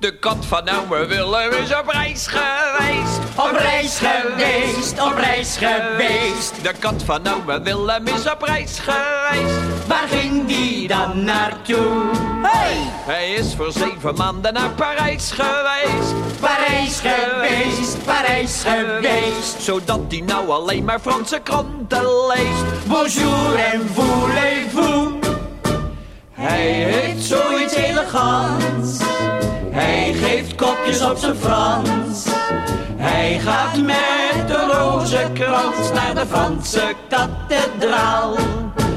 kat van ome Willem is op reis geweest. Op reis geweest, op reis geweest. De kat van ome Willem is op reis geweest. Waar ging die dan naartoe? Hey! Hij is voor zeven maanden naar Parijs geweest. Parijs geweest, Parijs geweest. Zodat hij nou alleen maar Franse kranten leest. Bonjour en voulez-vous. Hij geeft kopjes op zijn Frans. Hij gaat met de rozenkrans naar de Franse kathedraal.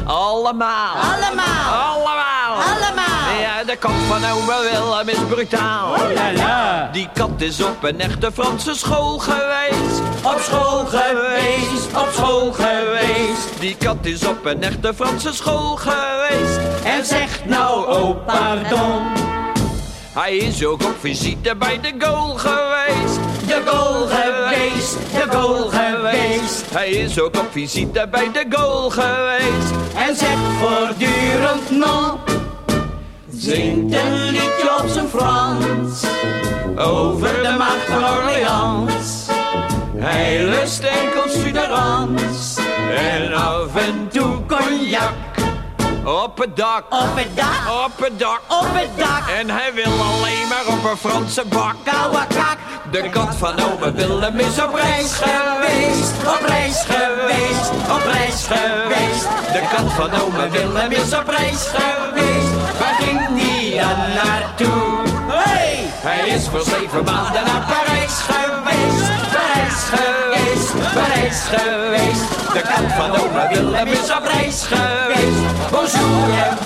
Allemaal. Allemaal, Allemaal. allemaal. Ja, de kat van ome Willem is brutaal. Oh la la. Die kat is op een echte Franse school geweest. Die kat is op een echte Franse school geweest. En zegt nou, oh pardon. Hij is ook op visite bij de goal geweest. De goal geweest, de goal geweest. Hij is ook op visite bij de goal geweest. En zegt voortdurend non. Zingt een liedje op zijn Frans. Over de macht van Orleans. Hij lust enkel. En af en toe cognac. Op het dak. Op het dak, Op het dak. op het dak. En hij wil alleen maar op een Franse bak. De kat van ome Willem is op reis geweest, op reis geweest, op reis geweest. De kat van ome Willem is op reis geweest. Waar ging die dan naartoe? Hey! Hij is voor zeven maanden naar Parijs geweest, De kat van ome Willem is op reis geweest. Bonjour en